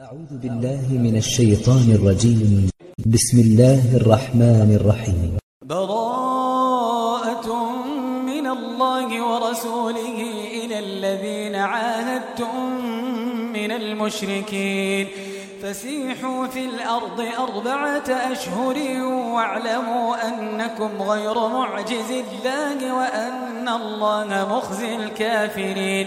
أعوذ بالله من الشيطان الرجيم. بسم الله الرحمن الرحيم. براءة من الله ورسوله إلى الذين عاهدتم من المشركين. فسيحوا في الأرض أربعة أشهر واعلموا أنكم غير معجز الله وأن الله مخزي الكافرين.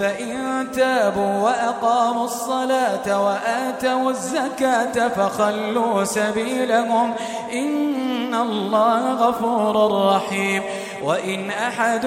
فإن تابوا وأقاموا الصلاة وآتوا الزكاة فخلوا سبيلهم. إن الله غفور رحيم. وإن أحد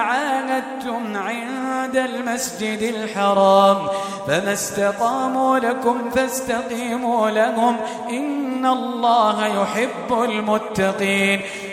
عاهدتم عند المسجد الحرام فما استقاموا لكم فاستقيموا لهم إن الله يحب المتقين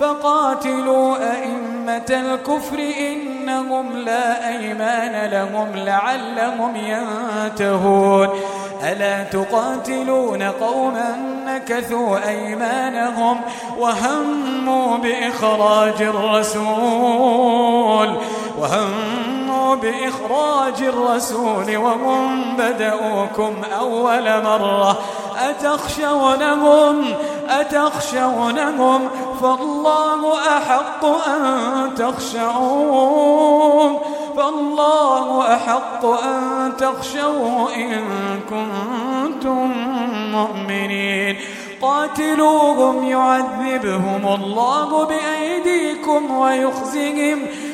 فقاتلوا أئمة الكفر إنهم لا أيمان لهم لعلهم ينتهون. ألا تقاتلون قوما نكثوا أيمانهم وهموا بإخراج الرسول وهموا بإخراج الرسول وهم بدأوكم أول مرة. أتخشونهم؟ أتخشونهم؟ فالله أحق أن تخشعون. فالله أحق أن تخشوا إن كنتم مؤمنين. قاتلوهم يعذبهم الله بأيديكم ويخزهم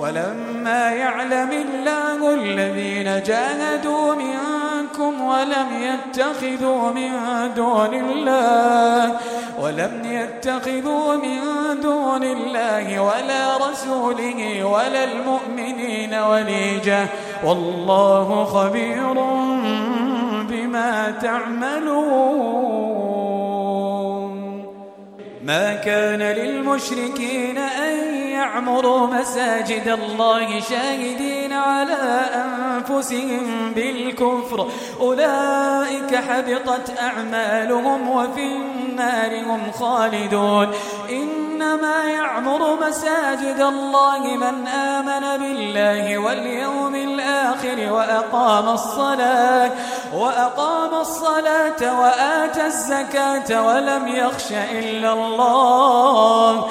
ولما يعلم الله الذين جاهدوا منكم ولم يتخذوا من دون الله ولم يتخذوا من دون الله ولا رسوله ولا المؤمنين وليجة. والله خبير بما تعملون. ما كان للمشركين أن يعمروا مساجد الله شاهدين على أنفسهم بالكفر. أولئك حبطت أعمالهم وفي النار هم خالدون. إنما يعمر مساجد الله من آمن بالله واليوم الآخر وأقام الصلاة وأقام الصلاة وآتى الزكاة ولم يخش إلا الله.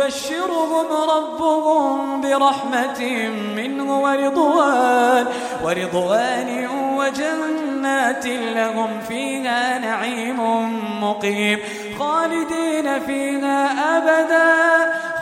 يبشرهم ربهم برحمة منه ورضوان ورضوان وجنات لهم فيها نعيم مقيم. خالدين فيها أبدا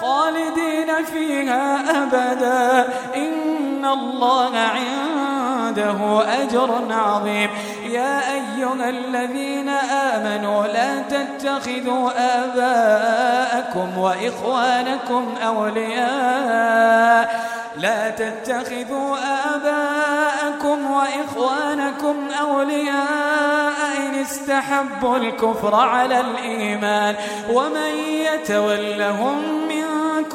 خالدين فيها أبدا. إن الله عنده أجر عظيم. يا أيها الذين آمنوا لا تتخذوا آباءكم وإخوانكم أولياء. لا تتخذوا آباءكم وإخوانكم أولياء إن استحبوا الكفر على الإيمان. ومن يتولهم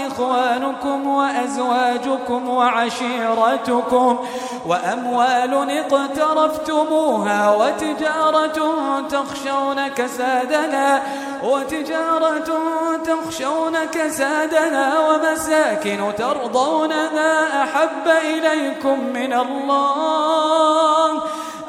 وإخوانكم وأزواجكم وعشيرتكم وأموال اقترفتموها وتجارة تخشون كسادنا وتجارة تخشون كسادنا ومساكن ترضونها أحب إليكم من الله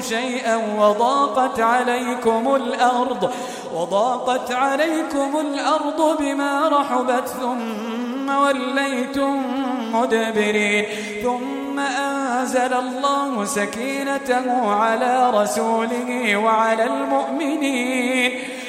شيئا وضاقت عليكم الأرض وضاقت عليكم الأرض بما رحبت ثم وليتم مدبرين. ثم أنزل الله سكينته على رسوله وعلى المؤمنين.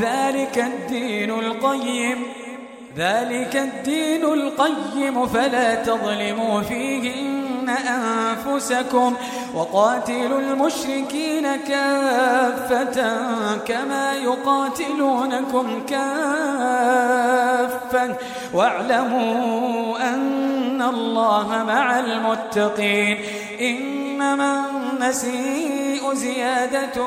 ذلك الدين القيم ذلك الدين القيم فلا تظلموا فيهن أنفسكم وقاتلوا المشركين كافة كما يقاتلونكم كافة. واعلموا أن الله مع المتقين. إنما النسيء زيادة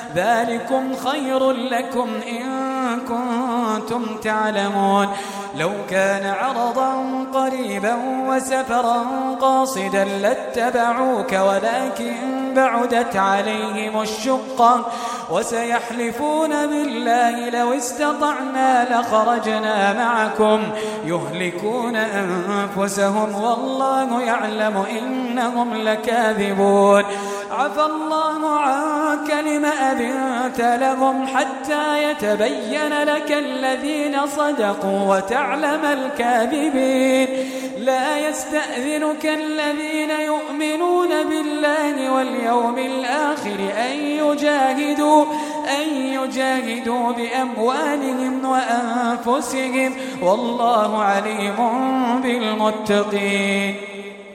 ذلكم خير لكم إن كنتم تعلمون. لو كان عرضا قريبا وسفرا قاصدا لاتبعوك ولكن بعدت عليهم الشقة. وسيحلفون بالله لو استطعنا لخرجنا معكم. يهلكون أنفسهم والله يعلم إنهم لكاذبون. عفى الله عنك لم أذنت لهم حتى يتبين لك الذين صدقوا وتعلم الكاذبين. لا يستأذنك الذين يؤمنون بالله واليوم الآخر أن يجاهدوا. أن يجاهدوا بأموالهم وأنفسهم والله عليم بالمتقين.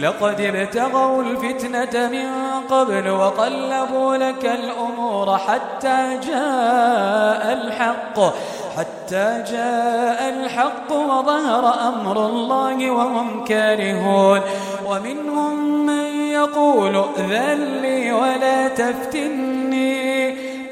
لقد ابتغوا الفتنة من قبل وقلبوا لك الأمور حتى جاء الحق. حتى جاء الحق وظهر أمر الله وهم كارهون. ومنهم من يقول ائذن لي ولا تفتني.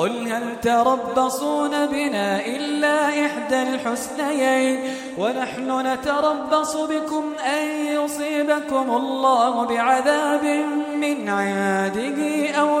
قل هل تربصون بنا إلا إحدى الحسنيين ونحن نتربص بكم أن يصيبكم الله بعذاب من عنده أو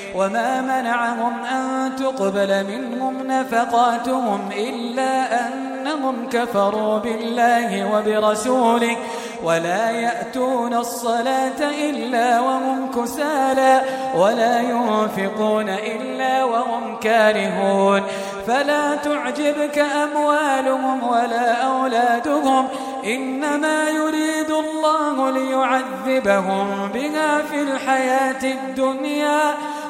وما منعهم أن تقبل منهم نفقاتهم إلا أنهم كفروا بالله وبرسوله ولا يأتون الصلاة إلا وهم كسالى ولا ينفقون إلا وهم كارهون فلا تعجبك أموالهم ولا أولادهم إنما يريد الله ليعذبهم بها في الحياة الدنيا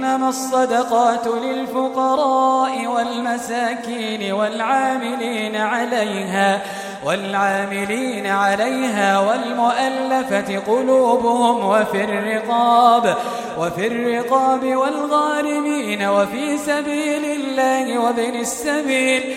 إنما الصدقات للفقراء والمساكين والعاملين عليها والعاملين عليها والمؤلفة قلوبهم وفي الرقاب وفي الرقاب والغارمين وفي سبيل الله وابن السبيل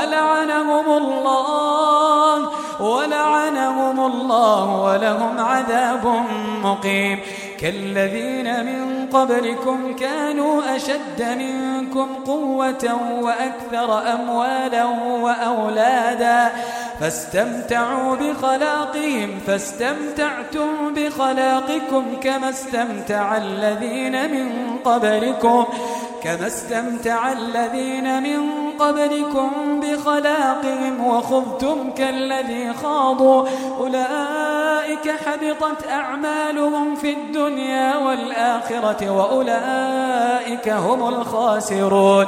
ولعنهم الله ولعنهم الله ولهم عذاب مقيم. كالذين من قبلكم كانوا أشد منكم قوة وأكثر أموالا وأولادا. فاستمتعوا بخلاقهم فاستمتعتم بخلاقكم كما استمتع الذين من قبلكم كما استمتع الذين من قبلكم بخلاقهم وخذتم كالذي خاضوا. أولئك حبطت أعمالهم في الدنيا والآخرة وأولئك هم الخاسرون.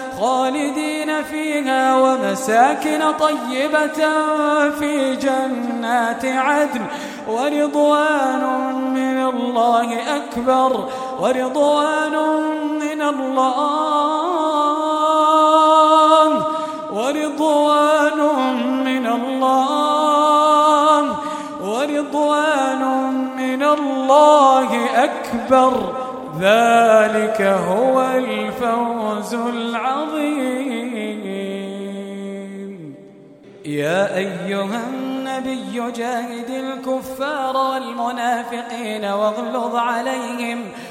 خالدين فيها ومساكن طيبة في جنات عدن ورضوان من الله أكبر ورضوان من الله ورضوان من الله ورضوان من الله أكبر. ذلك هو الفوز العظيم. يا أيها النبي جاهد الكفار والمنافقين واغلظ عليهم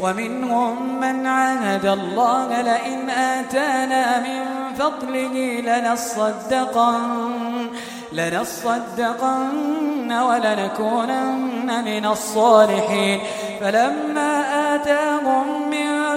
ومنهم من عاهد الله لئن آتانا من فضله لنصدقن لنصدقن ولنكونن من الصالحين. فلما آتاهم من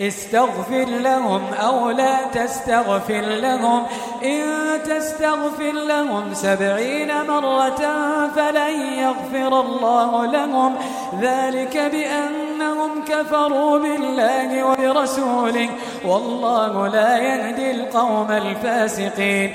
استغفر لهم أو لا تستغفر لهم. إن تستغفر لهم سبعين مرة فلن يغفر الله لهم. ذلك بأنهم كفروا بالله وبرسوله والله لا يهدي القوم الفاسقين.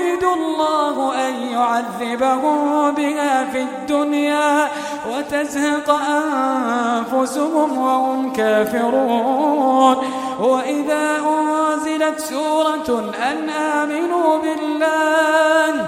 الله أن يعذبهم بها في الدنيا وتزهق أنفسهم وهم كافرون. وإذا أنزلت سورة أن آمنوا بالله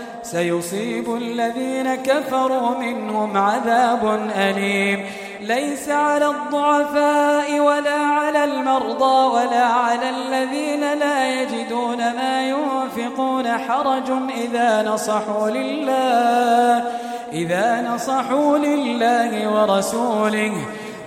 سيصيب الذين كفروا منهم عذاب أليم. ليس على الضعفاء ولا على المرضى ولا على الذين لا يجدون ما ينفقون حرج إذا نصحوا لله إذا نصحوا لله ورسوله.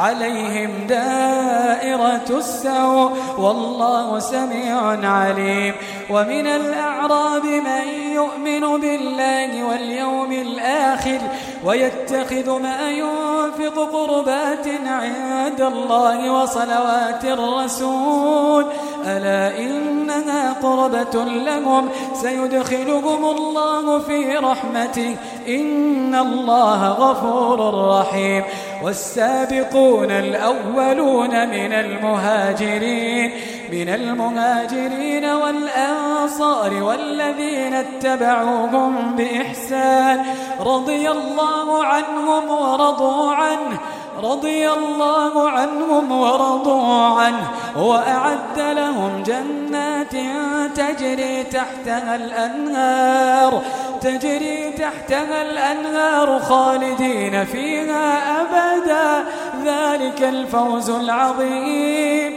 عليهم دائرة السوء والله سميع عليم. ومن الأعراب من يؤمن بالله واليوم الآخر ويتخذ ما ينفق قربات عند الله وصلوات الرسول. ألا إنها قربة لهم؟ سيدخلهم الله في رحمته. إن الله غفور رحيم. والسابقون الأولون من المهاجرين. من المهاجرين والأنصار والذين اتبعوهم بإحسان. رضي الله عنهم ورضوا عنه. رضي الله عنهم ورضوا عنه. وأعد لهم جنات تجري تحتها الأنهار. تجري تحتها الأنهار خالدين فيها أبدا. ذلك الفوز العظيم.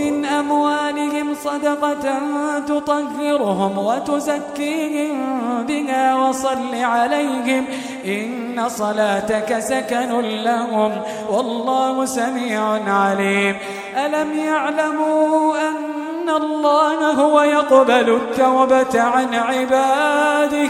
أموالهم صدقة تطهرهم وتزكيهم بها وصل عليهم إن صلاتك سكن لهم والله سميع عليم. ألم يعلموا أن الله هو يقبل التوبة عن عباده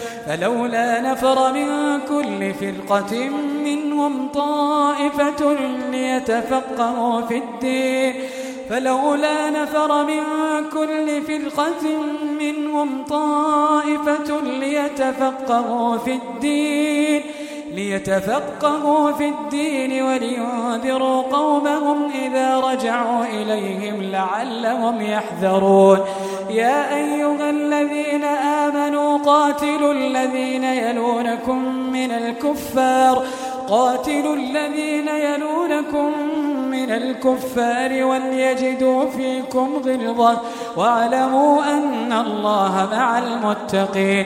فلولا نفر من كل فرقة منهم طائفة ليتفقهوا في الدين. فلولا نفر من كل فرقة منهم طائفة ليتفقهوا في الدين. ليتفقهوا في الدين ولينذروا قومهم إذا رجعوا إليهم لعلهم يحذرون. يا أيها الذين آمنوا قاتلوا الذين يلونكم من الكفار قاتلوا الذين يلونكم من الكفار وليجدوا فيكم غلظة واعلموا أن الله مع المتقين.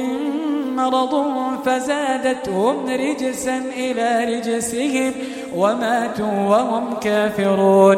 مرض فزادتهم رجسا إلى رجسهم وماتوا وهم كافرون.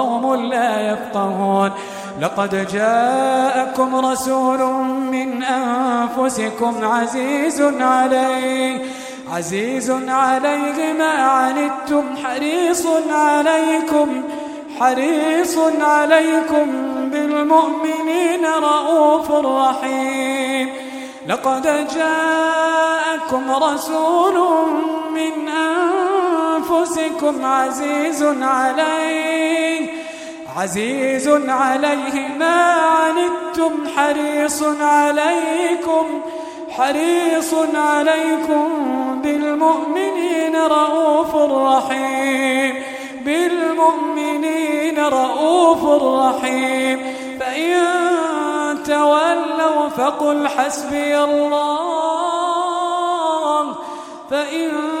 لا يفقهون. لقد جاءكم رسول من أنفسكم عزيز عليه عزيز عليه ما عنتم حريص عليكم حريص عليكم بالمؤمنين رؤوف رحيم. لقد جاءكم رسول من أنفسكم عزيز عليه. عزيز عليه ما عنتم حريص عليكم حريص عليكم بالمؤمنين رؤوف رحيم. بالمؤمنين رؤوف رحيم. فإن تولوا فقل حسبي الله. فإن